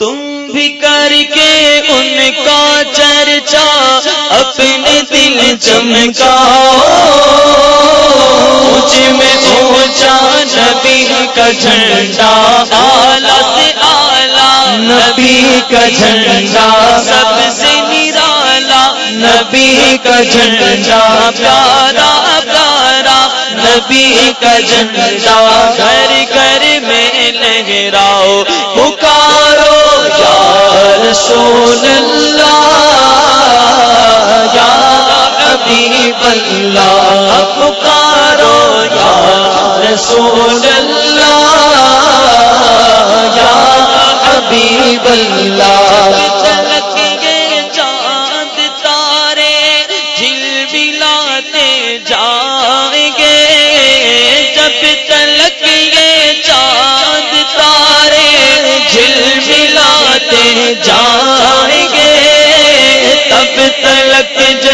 تم بھی کر کے ان کا چرچا اپنے دل چمکا مجھ میں اونچا نبی کا جھنڈا آلہ سے آلہ نبی کا جھنڈا۔ سب سے نرالا نبی کا جھنڈا، پیارا پیارا نبی کا جھنڈا۔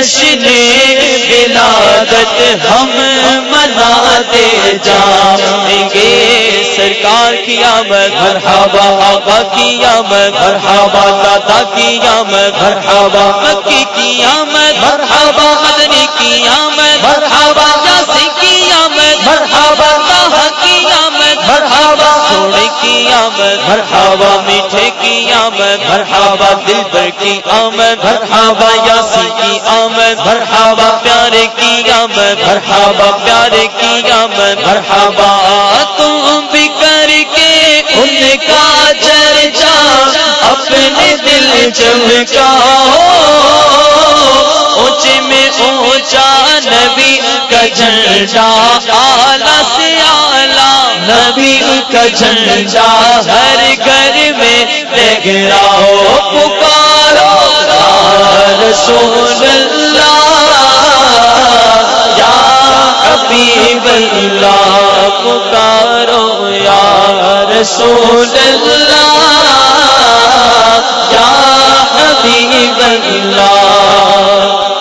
جشن ولادت ہم مناتے جائیں گے سرکار کی آمد، مرحبا آبا کی آمد، مرحبا دادا کی آمد، مرحبا مکی کی آمد، مرحبا مدنی کی آمد۔ کی آمد مرحبا میٹھے کی آمد مرحبا دل پر کی آمد مرحبا یاسی کی آمد مرحبا پیارے کی آمد مرحبا پیارے کی آمد مرحبا تم بھی کر کے ان کا چرچا اپنے دل چمکا اونچے میں اونچا نبی کا جھنڈا نبی کا جھنڈا ہر گھر میں لگراؤ پکارو رسول اللہ، یا حبیب اللہ، پکارو یا رسول اللہ۔